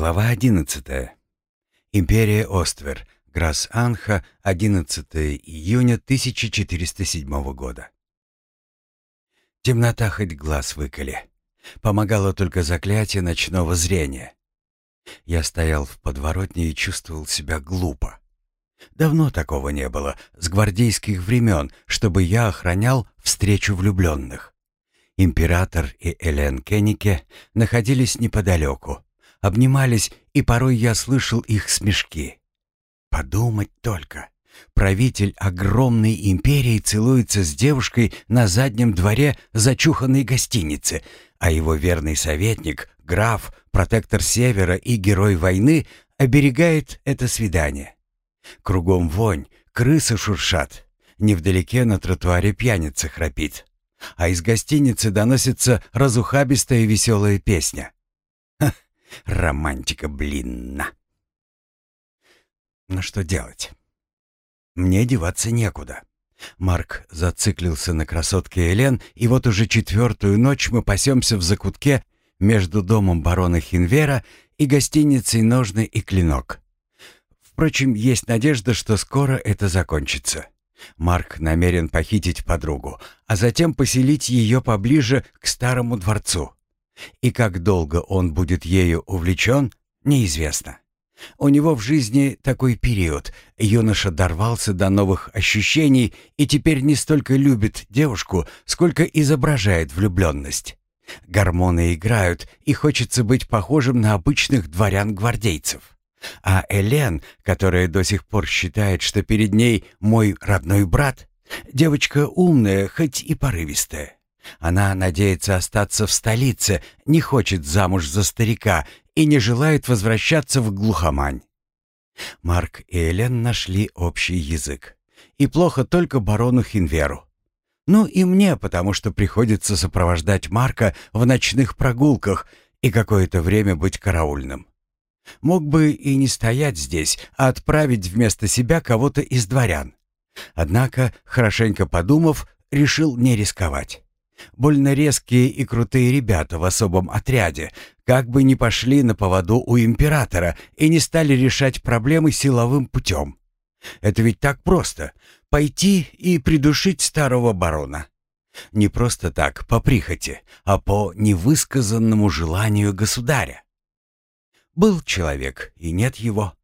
Глава 11. Империя Оствер. Грас-Анха, 11 июня 1407 года. Темнота хоть глаз выколи. Помогало только заклятие ночного зрения. Я стоял в подворотне и чувствовал себя глупо. Давно такого не было, с гвардейских времен, чтобы я охранял встречу влюбленных. Император и Элен Кеннике находились неподалеку, обнимались, и порой я слышал их смешки. Подумать только. Правитель огромной империи целуется с девушкой на заднем дворе зачуханной гостиницы, а его верный советник, граф, протектор Севера и герой войны оберегает это свидание. Кругом вонь, крысы шуршат. Невдалеке на тротуаре пьяница храпит. А из гостиницы доносится разухабистая веселая песня. Романтика, блин, на. Но что делать? Мне деваться некуда. Марк зациклился на красотке Элен, и вот уже четвертую ночь мы пасемся в закутке между домом барона Хинвера и гостиницей «Ножны и клинок». Впрочем, есть надежда, что скоро это закончится. Марк намерен похитить подругу, а затем поселить ее поближе к старому дворцу. И как долго он будет ею увлечен, неизвестно. У него в жизни такой период. Юноша дорвался до новых ощущений и теперь не столько любит девушку, сколько изображает влюбленность. Гормоны играют, и хочется быть похожим на обычных дворян-гвардейцев. А Элен, которая до сих пор считает, что перед ней мой родной брат, девочка умная, хоть и порывистая. Она надеется остаться в столице, не хочет замуж за старика и не желает возвращаться в глухомань. Марк и Элен нашли общий язык. И плохо только барону Хинверу. Ну и мне, потому что приходится сопровождать Марка в ночных прогулках и какое-то время быть караульным. Мог бы и не стоять здесь, а отправить вместо себя кого-то из дворян. Однако, хорошенько подумав, решил не рисковать. Больно резкие и крутые ребята в особом отряде, как бы ни пошли на поводу у императора и не стали решать проблемы силовым путем. Это ведь так просто — пойти и придушить старого барона. Не просто так, по прихоти, а по невысказанному желанию государя. Был человек, и нет его.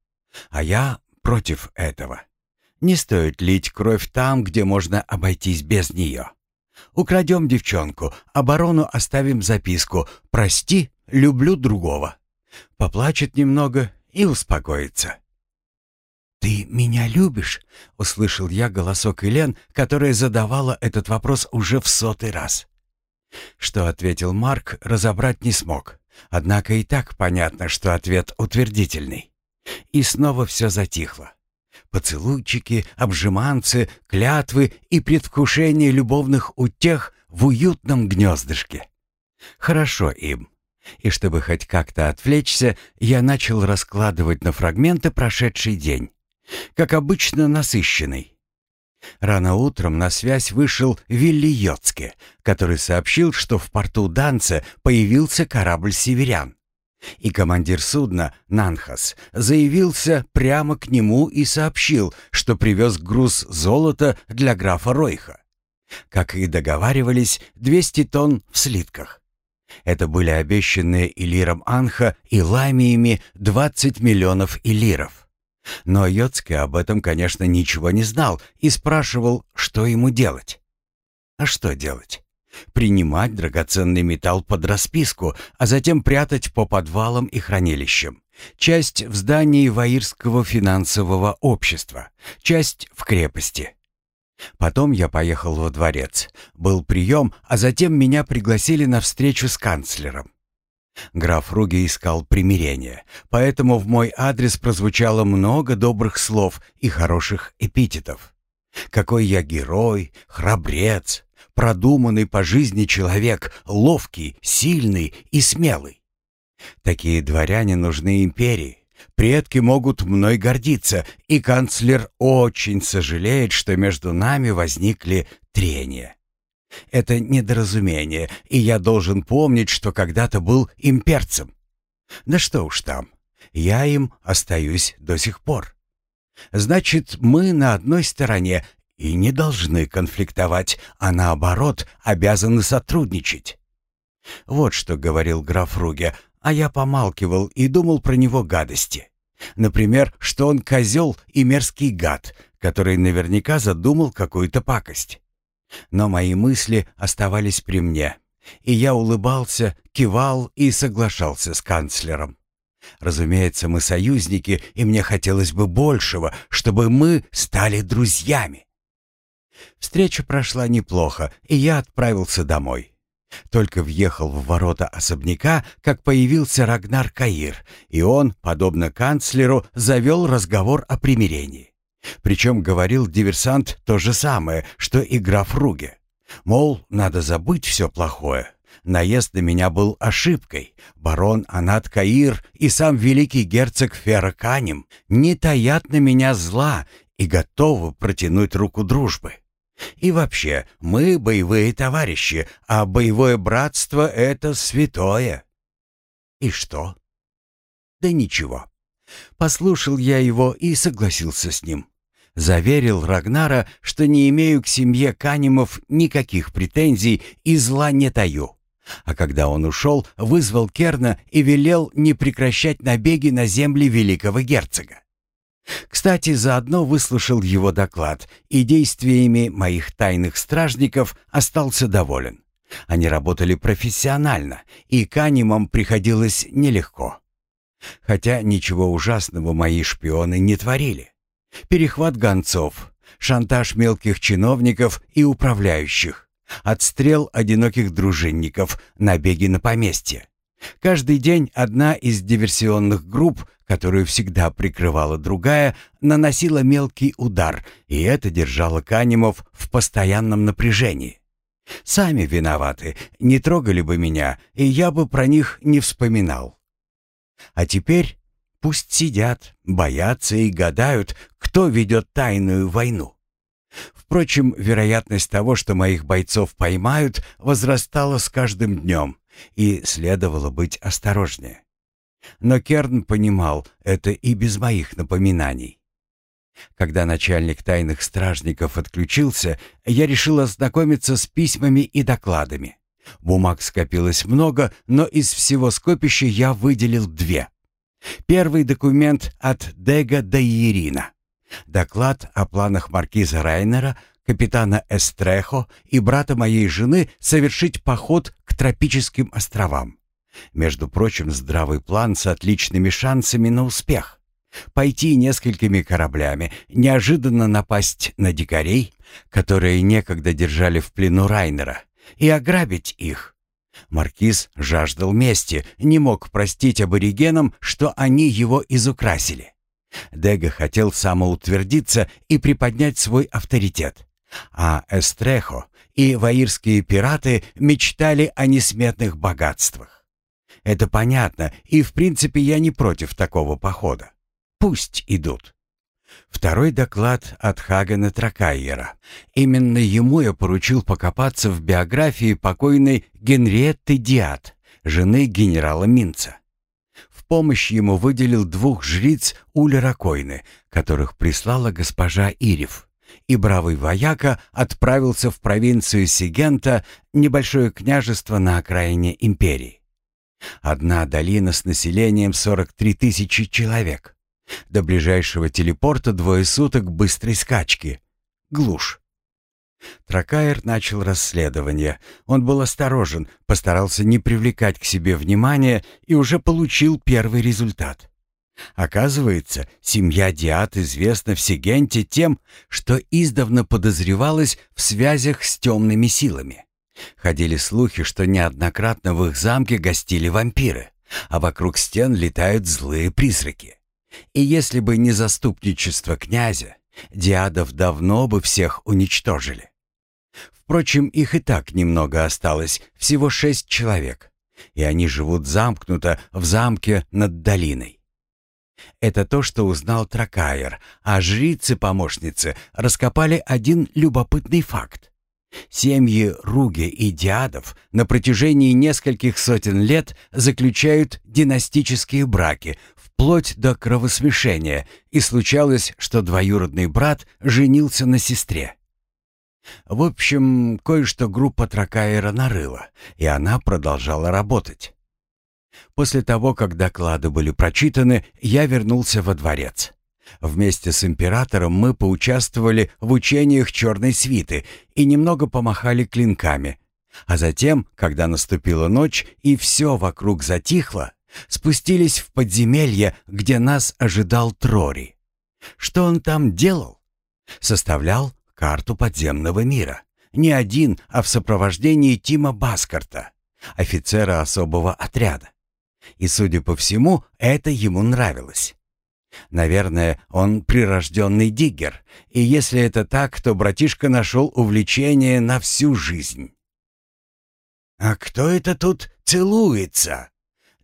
А я против этого. Не стоит лить кровь там, где можно обойтись без нее. Украдем девчонку, оборону оставим записку «Прости, люблю другого». Поплачет немного и успокоится. «Ты меня любишь?» — услышал я голосок Элен, которая задавала этот вопрос уже в сотый раз. Что ответил Марк, разобрать не смог. Однако и так понятно, что ответ утвердительный. И снова все затихло. Поцелуйчики, обжиманцы, клятвы и предвкушение любовных утех в уютном гнездышке. Хорошо им. И чтобы хоть как-то отвлечься, я начал раскладывать на фрагменты прошедший день. Как обычно, насыщенный. Рано утром на связь вышел Вилли Йоцке, который сообщил, что в порту Данце появился корабль «Северян». И командир судна, Нанхас, заявился прямо к нему и сообщил, что привез груз золота для графа Ройха. Как и договаривались, 200 тонн в слитках. Это были обещанные Илиром Анха и Ламиями 20 миллионов Илиров. Но Йоцке об этом, конечно, ничего не знал и спрашивал, что ему делать. А что делать? Принимать драгоценный металл под расписку, а затем прятать по подвалам и хранилищам. Часть в здании Ваирского финансового общества, часть в крепости. Потом я поехал во дворец. Был прием, а затем меня пригласили на встречу с канцлером. Граф Руги искал примирения, поэтому в мой адрес прозвучало много добрых слов и хороших эпитетов. Какой я герой, храбрец, продуманный по жизни человек, ловкий, сильный и смелый. Такие дворяне нужны империи. Предки могут мной гордиться, и канцлер очень сожалеет, что между нами возникли трения. Это недоразумение, и я должен помнить, что когда-то был имперцем. Да что уж там. Я им остаюсь до сих пор. Значит, мы на одной стороне и не должны конфликтовать, а наоборот, обязаны сотрудничать. Вот что говорил граф Руге, а я помалкивал и думал про него гадости. Например, что он козел и мерзкий гад, который наверняка задумал какую-то пакость. Но мои мысли оставались при мне, и я улыбался, кивал и соглашался с канцлером. Разумеется, мы союзники, и мне хотелось бы большего, чтобы мы стали друзьями. Встреча прошла неплохо, и я отправился домой. Только въехал в ворота особняка, как появился Рагнар Каир, и он, подобно канцлеру, завел разговор о примирении. Причем говорил диверсант то же самое, что и граф Руге. Мол, надо забыть все плохое. Наезд на меня был ошибкой. Барон Анат Каир и сам великий герцог Ферраканем не таят на меня зла и готовы протянуть руку дружбы. И вообще, мы боевые товарищи, а боевое братство — это святое. И что? Да ничего. Послушал я его и согласился с ним. Заверил Рагнара, что не имею к семье Канимов никаких претензий и зла не таю. А когда он ушел, вызвал Керна и велел не прекращать набеги на земли великого герцога. Кстати, заодно выслушал его доклад и действиями моих тайных стражников остался доволен. Они работали профессионально, и канимам приходилось нелегко. Хотя ничего ужасного мои шпионы не творили. Перехват гонцов, шантаж мелких чиновников и управляющих, отстрел одиноких дружинников, набеги на поместье. Каждый день одна из диверсионных групп которую всегда прикрывала другая, наносила мелкий удар, и это держало Канимов в постоянном напряжении. Сами виноваты, не трогали бы меня, и я бы про них не вспоминал. А теперь пусть сидят, боятся и гадают, кто ведет тайную войну. Впрочем, вероятность того, что моих бойцов поймают, возрастала с каждым днем, и следовало быть осторожнее. Но Керн понимал это и без моих напоминаний. Когда начальник тайных стражников отключился, я решил ознакомиться с письмами и докладами. Бумаг скопилось много, но из всего скопища я выделил две. Первый документ от Дега до Ирина. Доклад о планах маркиза Райнера, капитана Эстрехо и брата моей жены совершить поход к тропическим островам. Между прочим, здравый план с отличными шансами на успех. Пойти несколькими кораблями, неожиданно напасть на дикарей, которые некогда держали в плену Райнера, и ограбить их. Маркиз жаждал мести, не мог простить аборигенам, что они его изукрасили. Дега хотел самоутвердиться и приподнять свой авторитет. А Эстрехо и ваирские пираты мечтали о несметных богатствах. Это понятно, и в принципе я не против такого похода. Пусть идут. Второй доклад от Хагена Тракайера. Именно ему я поручил покопаться в биографии покойной Генриетты Диат, жены генерала Минца. В помощь ему выделил двух жриц Уля Койны, которых прислала госпожа Ирев. И бравый вояка отправился в провинцию Сигента, небольшое княжество на окраине империи. Одна долина с населением 43 тысячи человек. До ближайшего телепорта двое суток быстрой скачки. Глушь. Тракаер начал расследование. Он был осторожен, постарался не привлекать к себе внимания и уже получил первый результат. Оказывается, семья Диат известна в Сигенте тем, что издавна подозревалась в связях с темными силами. Ходили слухи, что неоднократно в их замке гостили вампиры, а вокруг стен летают злые призраки. И если бы не заступничество князя, диадов давно бы всех уничтожили. Впрочем, их и так немного осталось, всего шесть человек, и они живут замкнуто в замке над долиной. Это то, что узнал Тракайер, а жрицы-помощницы раскопали один любопытный факт. Семьи Руги и Диадов на протяжении нескольких сотен лет заключают династические браки вплоть до кровосмешения, и случалось, что двоюродный брат женился на сестре. В общем, кое-что группа Тракаера нарыла, и она продолжала работать. После того, как доклады были прочитаны, я вернулся во дворец. Вместе с императором мы поучаствовали в учениях черной свиты и немного помахали клинками. А затем, когда наступила ночь и все вокруг затихло, спустились в подземелье, где нас ожидал Трори. Что он там делал? Составлял карту подземного мира. Не один, а в сопровождении Тима Баскарта, офицера особого отряда. И, судя по всему, это ему нравилось. Наверное, он прирожденный диггер, и если это так, то братишка нашел увлечение на всю жизнь. «А кто это тут целуется?»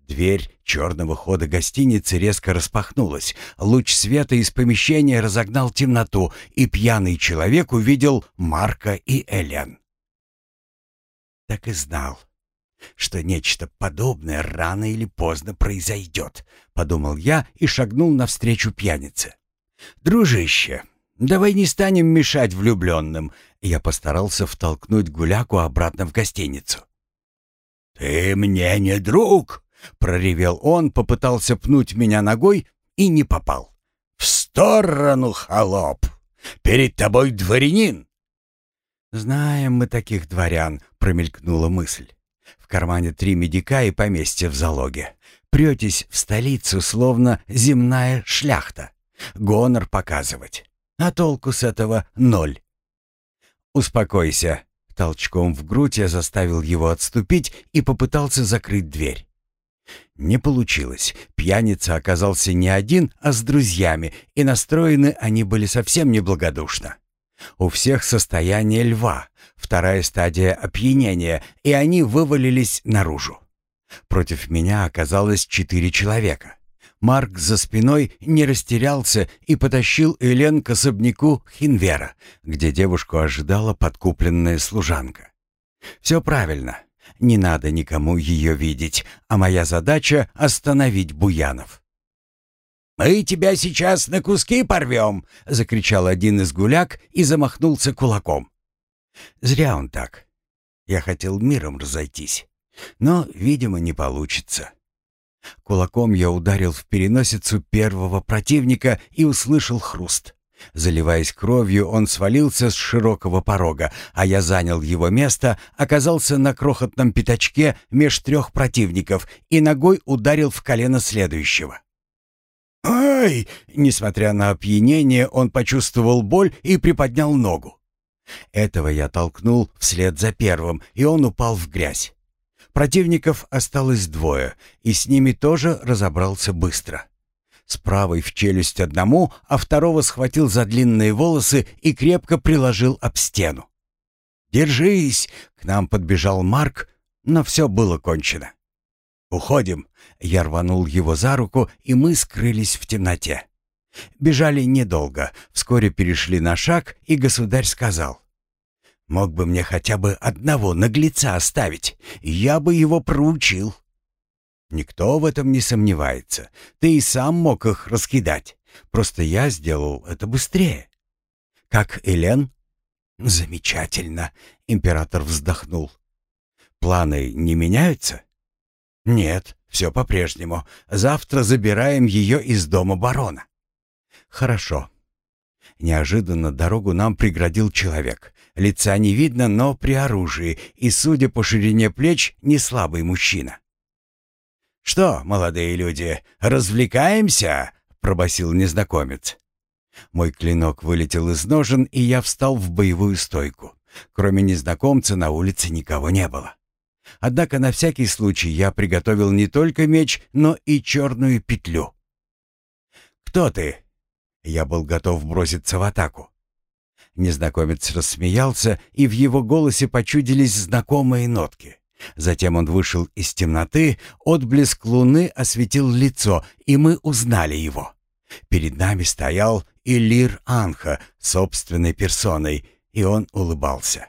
Дверь черного хода гостиницы резко распахнулась. Луч света из помещения разогнал темноту, и пьяный человек увидел Марка и Элен. Так и знал, что нечто подобное рано или поздно произойдет, подумал я и шагнул навстречу пьянице. Дружище, давай не станем мешать влюбленным. Я постарался втолкнуть гуляку обратно в гостиницу. «Ты мне не друг!» — проревел он, попытался пнуть меня ногой и не попал. «В сторону, холоп! Перед тобой дворянин!» «Знаем мы таких дворян», — промелькнула мысль. В кармане три медика и поместье в залоге. Претесь в столицу, словно земная шляхта. Гонор показывать. А толку с этого ноль. «Успокойся». Толчком в грудь я заставил его отступить и попытался закрыть дверь. Не получилось. Пьяница оказался не один, а с друзьями, и настроены они были совсем неблагодушно. У всех состояние льва, вторая стадия опьянения, и они вывалились наружу. Против меня оказалось четыре человека. Марк за спиной не растерялся и потащил Элен к особняку Хинвера, где девушку ожидала подкупленная служанка. «Все правильно. Не надо никому ее видеть, а моя задача — остановить Буянов». «Мы тебя сейчас на куски порвем!» — закричал один из гуляк и замахнулся кулаком. Зря он так. Я хотел миром разойтись, но, видимо, не получится. Кулаком я ударил в переносицу первого противника и услышал хруст. Заливаясь кровью, он свалился с широкого порога, а я занял его место, оказался на крохотном пятачке меж трех противников и ногой ударил в колено следующего. «Ай!» Несмотря на опьянение, он почувствовал боль и приподнял ногу. Этого я толкнул вслед за первым, и он упал в грязь. Противников осталось двое, и с ними тоже разобрался быстро. С правой в челюсть одному, а второго схватил за длинные волосы и крепко приложил об стену. «Держись!» — к нам подбежал Марк, но все было кончено. «Уходим!» — я рванул его за руку, и мы скрылись в темноте. Бежали недолго, вскоре перешли на шаг, и государь сказал. «Мог бы мне хотя бы одного наглеца оставить, я бы его проучил». «Никто в этом не сомневается. Ты и сам мог их раскидать. Просто я сделал это быстрее». «Как Элен?» «Замечательно», — император вздохнул. «Планы не меняются?» «Нет, все по-прежнему. Завтра забираем ее из дома барона». «Хорошо». Неожиданно дорогу нам преградил человек. Лица не видно, но при оружии, и, судя по ширине плеч, не слабый мужчина. «Что, молодые люди, развлекаемся?» — пробасил незнакомец. Мой клинок вылетел из ножен, и я встал в боевую стойку. Кроме незнакомца на улице никого не было. Однако на всякий случай я приготовил не только меч, но и черную петлю. «Кто ты?» Я был готов броситься в атаку. Незнакомец рассмеялся, и в его голосе почудились знакомые нотки. Затем он вышел из темноты, отблеск луны осветил лицо, и мы узнали его. Перед нами стоял Илир Анха собственной персоной, и он улыбался.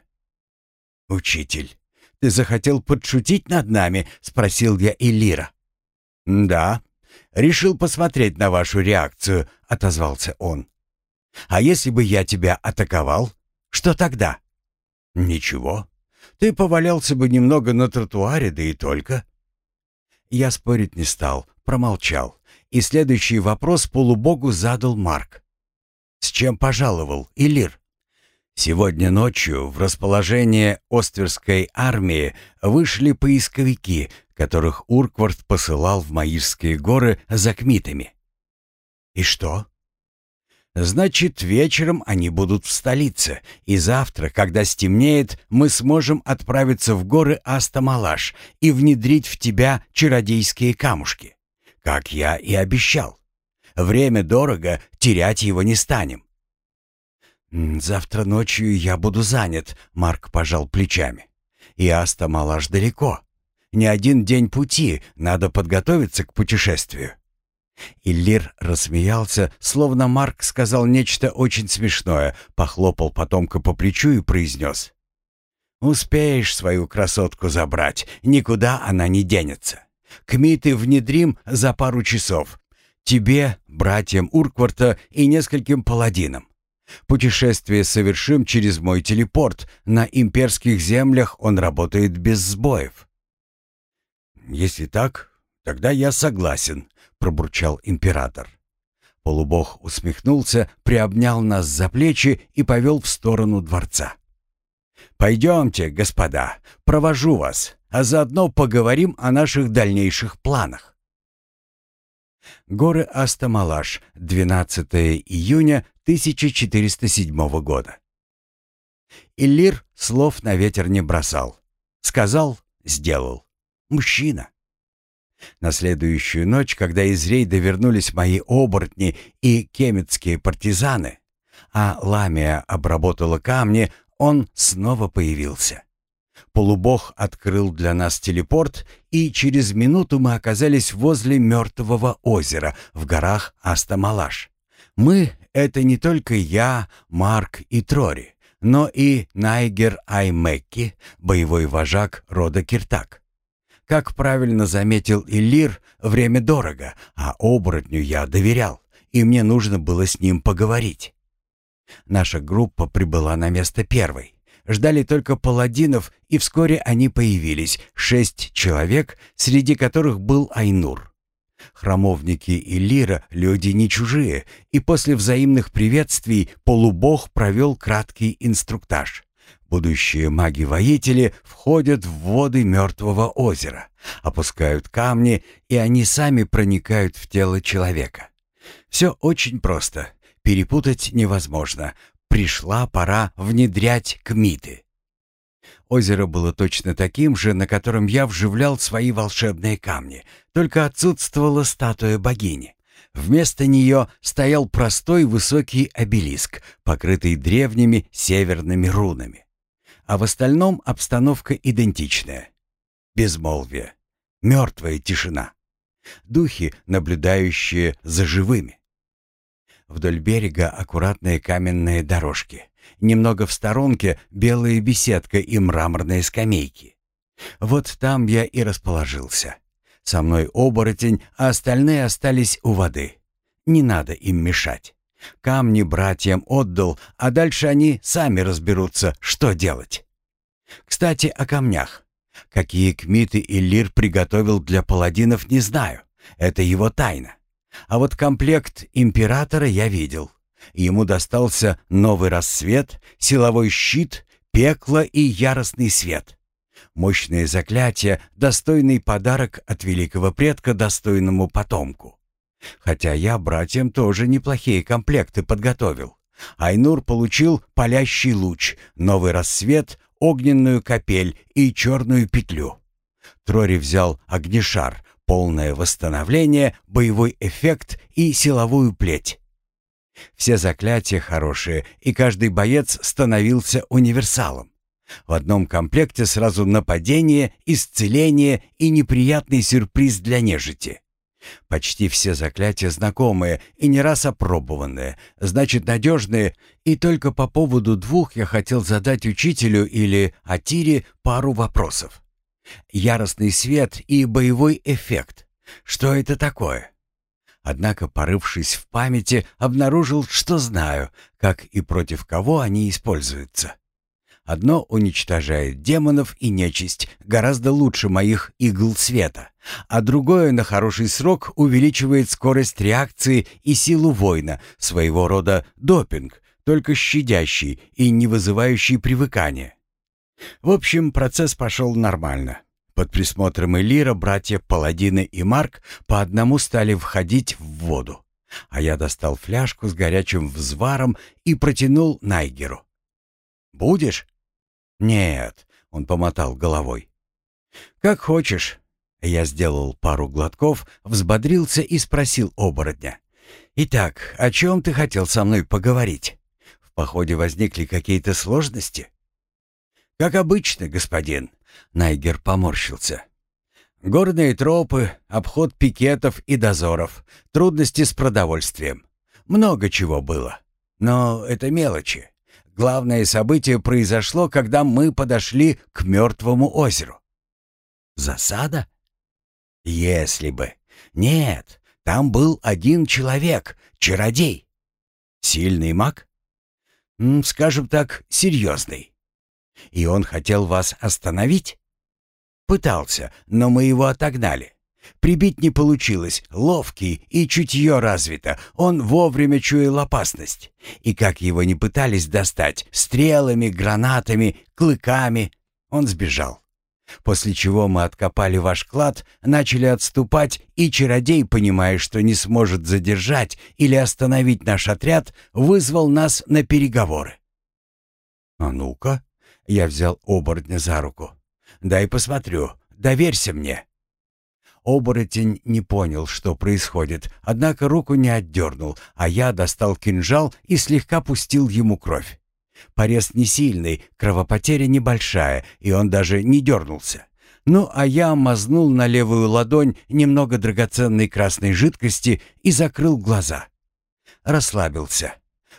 «Учитель, ты захотел подшутить над нами?» — спросил я Элира. «Да, «Решил посмотреть на вашу реакцию», — отозвался он. «А если бы я тебя атаковал, что тогда?» «Ничего. Ты повалялся бы немного на тротуаре, да и только». Я спорить не стал, промолчал. И следующий вопрос полубогу задал Марк. «С чем пожаловал, Илир?» Сегодня ночью в расположение Остверской армии вышли поисковики, которых Урквард посылал в Маирские горы за кмитами. И что? Значит, вечером они будут в столице, и завтра, когда стемнеет, мы сможем отправиться в горы Астамалаш и внедрить в тебя чародейские камушки, как я и обещал. Время дорого, терять его не станем. «Завтра ночью я буду занят», — Марк пожал плечами. «И Астамалаш далеко. Не один день пути, надо подготовиться к путешествию». Иллир рассмеялся, словно Марк сказал нечто очень смешное, похлопал потомка по плечу и произнес. «Успеешь свою красотку забрать, никуда она не денется. Кмиты внедрим за пару часов. Тебе, братьям Уркварта и нескольким паладинам. Путешествие совершим через мой телепорт. На имперских землях он работает без сбоев». «Если так, тогда я согласен», — пробурчал император. Полубог усмехнулся, приобнял нас за плечи и повел в сторону дворца. «Пойдемте, господа, провожу вас, а заодно поговорим о наших дальнейших планах». Горы Астамалаш, 12 июня 1407 года. Иллир слов на ветер не бросал. Сказал — сделал. Мужчина. На следующую ночь, когда из рейда вернулись мои оборотни и кеметские партизаны, а Ламия обработала камни, он снова появился. Полубог открыл для нас телепорт, и через минуту мы оказались возле мертвого озера в горах Астамалаш. Мы — это не только я, Марк и Трори, но и Найгер Аймекки, боевой вожак рода Киртак. Как правильно заметил Иллир, время дорого, а оборотню я доверял, и мне нужно было с ним поговорить. Наша группа прибыла на место первой. Ждали только паладинов, и вскоре они появились, шесть человек, среди которых был Айнур. Храмовники и Лира — люди не чужие, и после взаимных приветствий полубог провел краткий инструктаж. Будущие маги-воители входят в воды мертвого озера, опускают камни, и они сами проникают в тело человека. Все очень просто, перепутать невозможно, пришла пора внедрять кмиты. Озеро было точно таким же, на котором я вживлял свои волшебные камни, только отсутствовала статуя богини. Вместо нее стоял простой высокий обелиск, покрытый древними северными рунами. А в остальном обстановка идентичная. Безмолвие, мертвая тишина. Духи, наблюдающие за живыми. Вдоль берега аккуратные каменные дорожки. Немного в сторонке белая беседка и мраморные скамейки. Вот там я и расположился. Со мной оборотень, а остальные остались у воды. Не надо им мешать. Камни братьям отдал, а дальше они сами разберутся, что делать. Кстати, о камнях. Какие кмиты Иллир приготовил для паладинов, не знаю. Это его тайна. А вот комплект императора я видел. Ему достался новый рассвет, силовой щит, пекло и яростный свет. Мощные заклятия, достойный подарок от великого предка достойному потомку. Хотя я братьям тоже неплохие комплекты подготовил. Айнур получил палящий луч, новый рассвет, огненную капель и черную петлю. Трори взял огнешар, полное восстановление, боевой эффект и силовую плеть. Все заклятия хорошие, и каждый боец становился универсалом. В одном комплекте сразу нападение, исцеление и неприятный сюрприз для нежити. Почти все заклятия знакомые и не раз опробованные, значит надежные, и только по поводу двух я хотел задать учителю или Атире пару вопросов. Яростный свет и боевой эффект. Что это такое? Однако, порывшись в памяти, обнаружил, что знаю, как и против кого они используются. Одно уничтожает демонов и нечисть гораздо лучше моих игл света, а другое на хороший срок увеличивает скорость реакции и силу воина, своего рода допинг, только щадящий и не вызывающий привыкания. В общем, процесс пошел нормально. Под присмотром Элира братья Паладины и Марк по одному стали входить в воду, а я достал фляжку с горячим взваром и протянул Найгеру. «Будешь?» «Нет», — он помотал головой. «Как хочешь». Я сделал пару глотков, взбодрился и спросил оборотня. «Итак, о чем ты хотел со мной поговорить? В походе возникли какие-то сложности?» «Как обычно, господин», — Найгер поморщился. «Горные тропы, обход пикетов и дозоров, трудности с продовольствием. Много чего было. Но это мелочи. Главное событие произошло, когда мы подошли к мертвому озеру. Засада? Если бы. Нет, там был один человек, чародей. Сильный маг? Скажем так, серьезный. И он хотел вас остановить? Пытался, но мы его отогнали. Прибить не получилось, ловкий и чутье развито, он вовремя чуял опасность. И как его не пытались достать, стрелами, гранатами, клыками, он сбежал. После чего мы откопали ваш клад, начали отступать, и чародей, понимая, что не сможет задержать или остановить наш отряд, вызвал нас на переговоры. «А ну-ка», — я взял оборотня за руку, — «дай посмотрю, доверься мне». Оборотень не понял, что происходит, однако руку не отдернул, а я достал кинжал и слегка пустил ему кровь. Порез не сильный, кровопотеря небольшая, и он даже не дернулся. Ну, а я мазнул на левую ладонь немного драгоценной красной жидкости и закрыл глаза. Расслабился.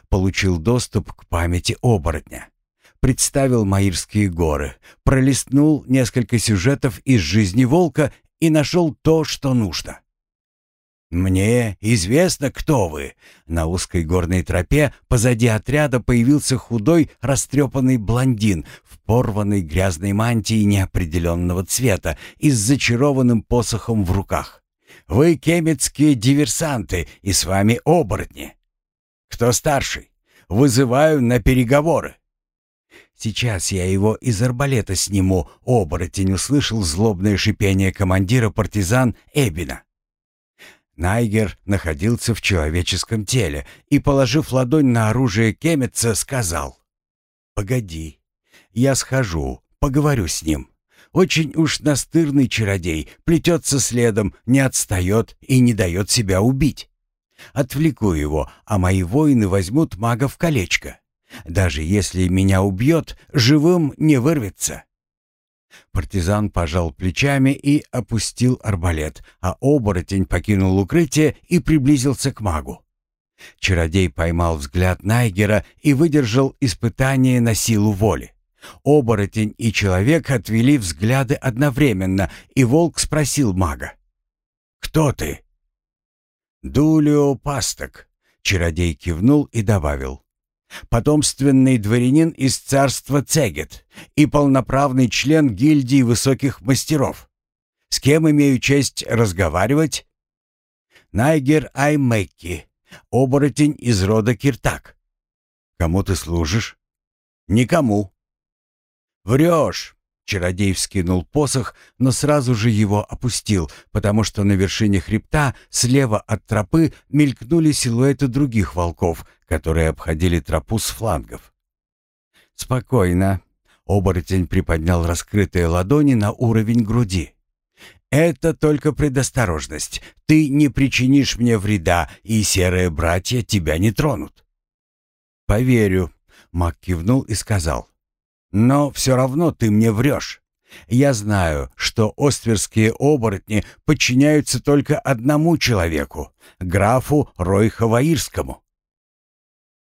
Получил доступ к памяти оборотня. Представил Маирские горы, пролистнул несколько сюжетов из жизни волка и нашел то, что нужно. «Мне известно, кто вы». На узкой горной тропе позади отряда появился худой, растрепанный блондин в порванной грязной мантии неопределенного цвета и с зачарованным посохом в руках. «Вы кемецкие диверсанты, и с вами оборотни. Кто старший? Вызываю на переговоры». Сейчас я его из арбалета сниму, оборотень услышал злобное шипение командира партизан Эбина. Найгер находился в человеческом теле и, положив ладонь на оружие Кеметца, сказал «Погоди, я схожу, поговорю с ним. Очень уж настырный чародей, плетется следом, не отстает и не дает себя убить. Отвлеку его, а мои воины возьмут мага в колечко. Даже если меня убьет, живым не вырвется». Партизан пожал плечами и опустил арбалет, а оборотень покинул укрытие и приблизился к магу. Чародей поймал взгляд Найгера и выдержал испытание на силу воли. Оборотень и человек отвели взгляды одновременно, и волк спросил мага. «Кто ты?» «Дулио Пасток», — чародей кивнул и добавил потомственный дворянин из царства Цегет и полноправный член гильдии высоких мастеров. С кем имею честь разговаривать? Найгер Аймекки, оборотень из рода Киртак. Кому ты служишь? Никому. Врешь. Чародей вскинул посох, но сразу же его опустил, потому что на вершине хребта слева от тропы мелькнули силуэты других волков, которые обходили тропу с флангов. «Спокойно», — оборотень приподнял раскрытые ладони на уровень груди. «Это только предосторожность. Ты не причинишь мне вреда, и серые братья тебя не тронут». «Поверю», — Мак кивнул и сказал. Но все равно ты мне врешь. Я знаю, что остверские оборотни подчиняются только одному человеку — графу Ройховаирскому.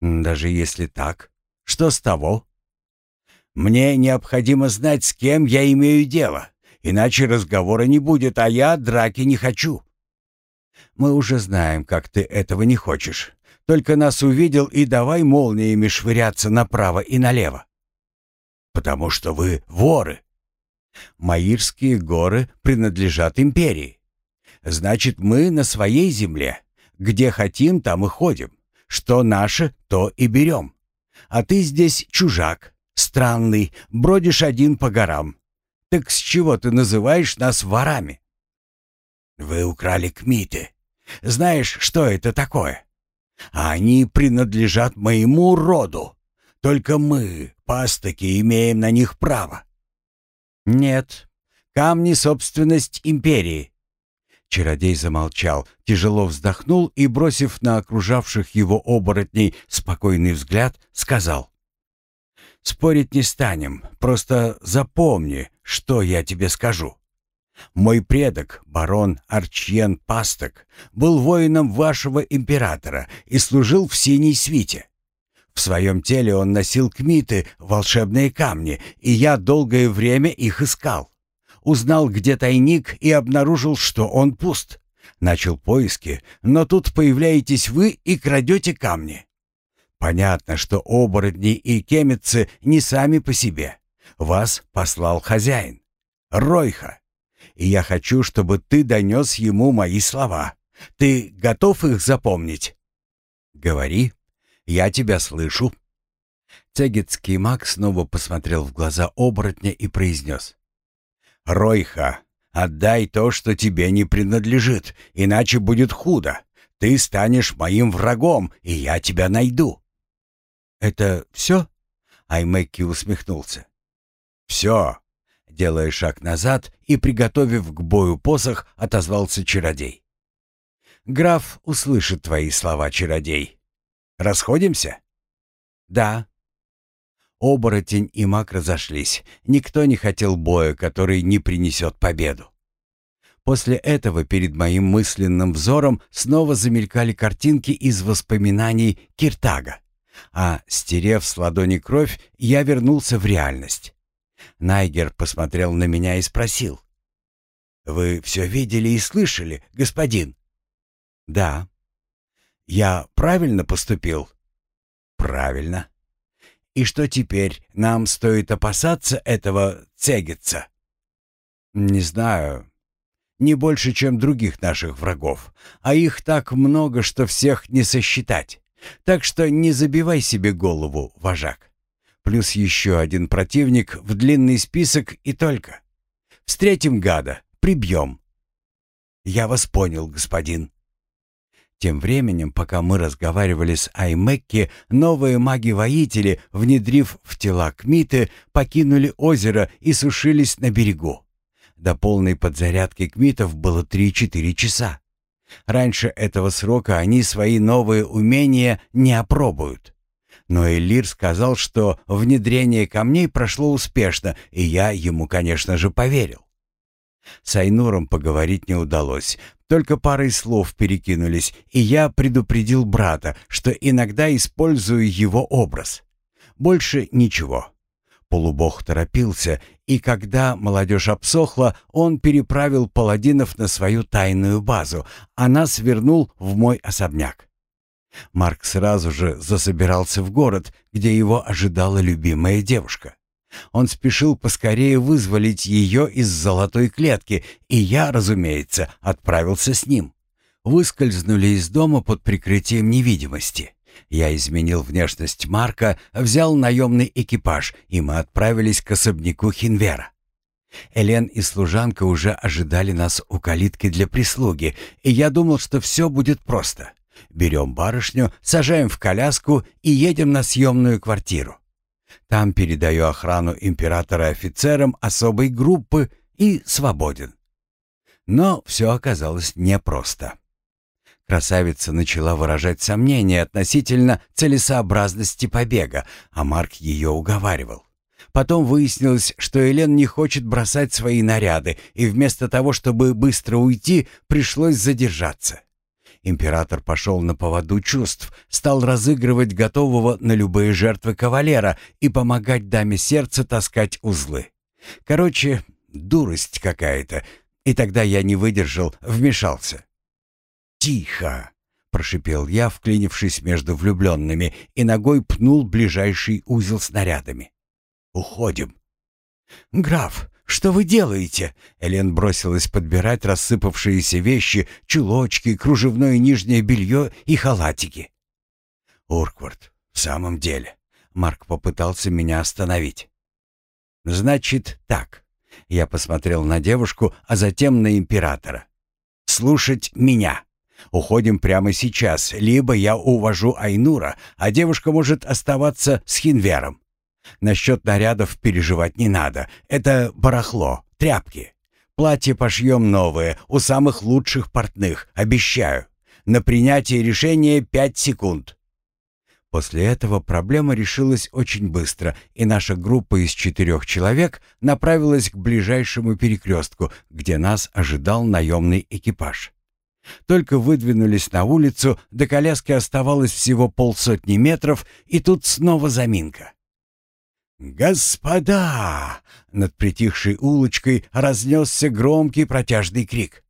Даже если так, что с того? Мне необходимо знать, с кем я имею дело, иначе разговора не будет, а я драки не хочу. Мы уже знаем, как ты этого не хочешь. Только нас увидел и давай молниями швыряться направо и налево. Потому что вы воры. Маирские горы принадлежат империи. Значит, мы на своей земле. Где хотим, там и ходим. Что наше, то и берем. А ты здесь чужак, странный, бродишь один по горам. Так с чего ты называешь нас ворами? Вы украли кмиты. Знаешь, что это такое? Они принадлежат моему роду. Только мы, пастыки, имеем на них право. Нет, камни — собственность империи. Чародей замолчал, тяжело вздохнул и, бросив на окружавших его оборотней спокойный взгляд, сказал. «Спорить не станем, просто запомни, что я тебе скажу. Мой предок, барон Арчьен Пасток, был воином вашего императора и служил в синей свите. В своем теле он носил кмиты, волшебные камни, и я долгое время их искал. Узнал, где тайник, и обнаружил, что он пуст. Начал поиски, но тут появляетесь вы и крадете камни. Понятно, что оборотни и кемицы не сами по себе. Вас послал хозяин. Ройха и я хочу, чтобы ты донес ему мои слова. Ты готов их запомнить?» «Говори, я тебя слышу». Цегетский маг снова посмотрел в глаза оборотня и произнес. «Ройха, отдай то, что тебе не принадлежит, иначе будет худо. Ты станешь моим врагом, и я тебя найду». «Это все?» — Аймекки усмехнулся. «Все, Делая шаг назад и приготовив к бою посох, отозвался чародей. «Граф услышит твои слова, чародей. Расходимся?» «Да». Оборотень и маг разошлись. Никто не хотел боя, который не принесет победу. После этого перед моим мысленным взором снова замелькали картинки из воспоминаний Киртага. А, стерев с ладони кровь, я вернулся в реальность. Найгер посмотрел на меня и спросил. «Вы все видели и слышали, господин?» «Да». «Я правильно поступил?» «Правильно». «И что теперь, нам стоит опасаться этого цегица?» «Не знаю. Не больше, чем других наших врагов. А их так много, что всех не сосчитать. Так что не забивай себе голову, вожак плюс еще один противник в длинный список и только. Встретим гада, прибьем. Я вас понял, господин. Тем временем, пока мы разговаривали с Аймекки, новые маги-воители, внедрив в тела Кмиты, покинули озеро и сушились на берегу. До полной подзарядки Кмитов было 3-4 часа. Раньше этого срока они свои новые умения не опробуют. Но Элир сказал, что внедрение камней прошло успешно, и я ему, конечно же, поверил. С Айнуром поговорить не удалось, только парой слов перекинулись, и я предупредил брата, что иногда использую его образ. Больше ничего. Полубог торопился, и когда молодежь обсохла, он переправил паладинов на свою тайную базу, а нас вернул в мой особняк. Марк сразу же засобирался в город, где его ожидала любимая девушка. Он спешил поскорее вызволить ее из золотой клетки, и я, разумеется, отправился с ним. Выскользнули из дома под прикрытием невидимости. Я изменил внешность Марка, взял наемный экипаж, и мы отправились к особняку Хинвера. Элен и служанка уже ожидали нас у калитки для прислуги, и я думал, что все будет просто. Берем барышню, сажаем в коляску и едем на съемную квартиру. Там передаю охрану императора офицерам особой группы и свободен. Но все оказалось непросто. Красавица начала выражать сомнения относительно целесообразности побега, а Марк ее уговаривал. Потом выяснилось, что Элен не хочет бросать свои наряды, и вместо того, чтобы быстро уйти, пришлось задержаться. Император пошел на поводу чувств, стал разыгрывать готового на любые жертвы кавалера и помогать даме сердца таскать узлы. Короче, дурость какая-то. И тогда я не выдержал, вмешался. «Тихо!» — прошипел я, вклинившись между влюбленными, и ногой пнул ближайший узел снарядами. «Уходим!» «Граф, что вы делаете?» Элен бросилась подбирать рассыпавшиеся вещи, чулочки, кружевное нижнее белье и халатики. «Урквард, в самом деле...» Марк попытался меня остановить. «Значит так». Я посмотрел на девушку, а затем на императора. «Слушать меня. Уходим прямо сейчас, либо я увожу Айнура, а девушка может оставаться с Хинвером. Насчет нарядов переживать не надо. Это барахло, тряпки. Платье пошьем новое, у самых лучших портных, обещаю. На принятие решения пять секунд. После этого проблема решилась очень быстро, и наша группа из четырех человек направилась к ближайшему перекрестку, где нас ожидал наемный экипаж. Только выдвинулись на улицу, до коляски оставалось всего полсотни метров, и тут снова заминка. «Господа!» — над притихшей улочкой разнесся громкий протяжный крик.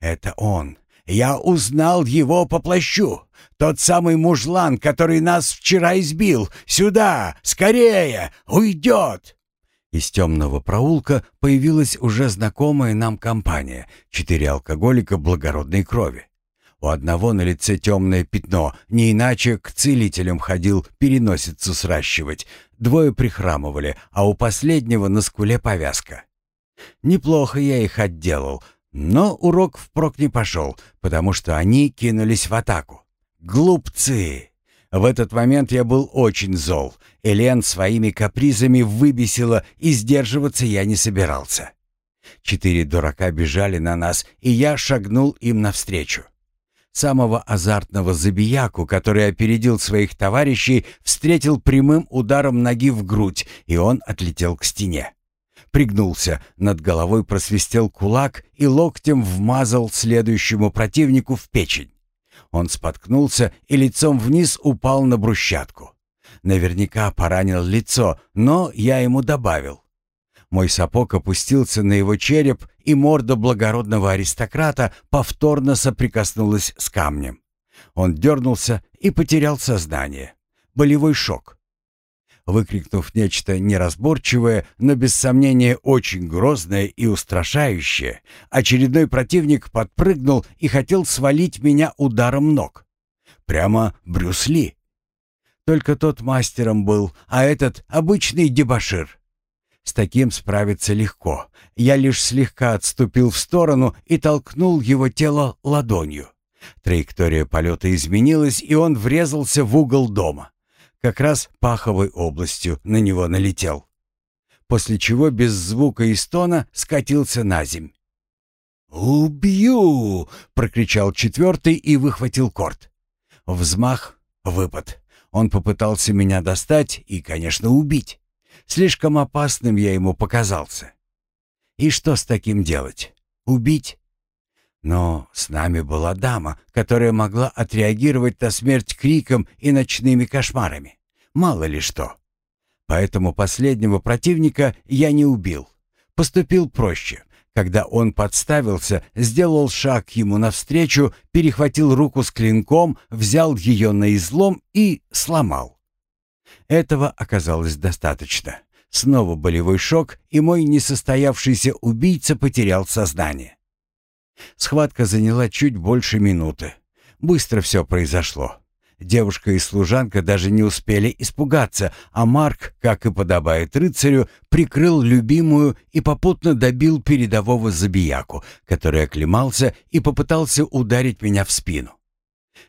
«Это он! Я узнал его по плащу! Тот самый мужлан, который нас вчера избил! Сюда! Скорее! Уйдет!» Из темного проулка появилась уже знакомая нам компания — четыре алкоголика благородной крови. У одного на лице темное пятно, не иначе к целителям ходил переносицу сращивать. Двое прихрамывали, а у последнего на скуле повязка. Неплохо я их отделал, но урок впрок не пошел, потому что они кинулись в атаку. Глупцы! В этот момент я был очень зол. Элен своими капризами выбесила, и сдерживаться я не собирался. Четыре дурака бежали на нас, и я шагнул им навстречу. Самого азартного забияку, который опередил своих товарищей, встретил прямым ударом ноги в грудь, и он отлетел к стене. Пригнулся, над головой просвистел кулак и локтем вмазал следующему противнику в печень. Он споткнулся и лицом вниз упал на брусчатку. Наверняка поранил лицо, но я ему добавил. Мой сапог опустился на его череп, и морда благородного аристократа повторно соприкоснулась с камнем. Он дернулся и потерял сознание. Болевой шок. Выкрикнув нечто неразборчивое, но без сомнения очень грозное и устрашающее, очередной противник подпрыгнул и хотел свалить меня ударом ног. Прямо Брюс Ли. Только тот мастером был, а этот обычный дебошир. С таким справиться легко. Я лишь слегка отступил в сторону и толкнул его тело ладонью. Траектория полета изменилась, и он врезался в угол дома. Как раз паховой областью на него налетел. После чего без звука и стона скатился на земь. «Убью!» — прокричал четвертый и выхватил корт. Взмах, выпад. Он попытался меня достать и, конечно, убить. Слишком опасным я ему показался. И что с таким делать? Убить? Но с нами была дама, которая могла отреагировать на смерть криком и ночными кошмарами. Мало ли что. Поэтому последнего противника я не убил. Поступил проще. Когда он подставился, сделал шаг ему навстречу, перехватил руку с клинком, взял ее на излом и сломал. Этого оказалось достаточно. Снова болевой шок, и мой несостоявшийся убийца потерял сознание. Схватка заняла чуть больше минуты. Быстро все произошло. Девушка и служанка даже не успели испугаться, а Марк, как и подобает рыцарю, прикрыл любимую и попутно добил передового забияку, который оклемался и попытался ударить меня в спину.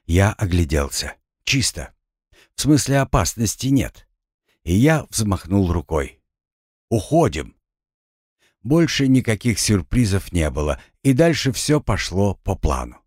Я огляделся. Чисто. В смысле опасности нет. И я взмахнул рукой. «Уходим!» Больше никаких сюрпризов не было, и дальше все пошло по плану.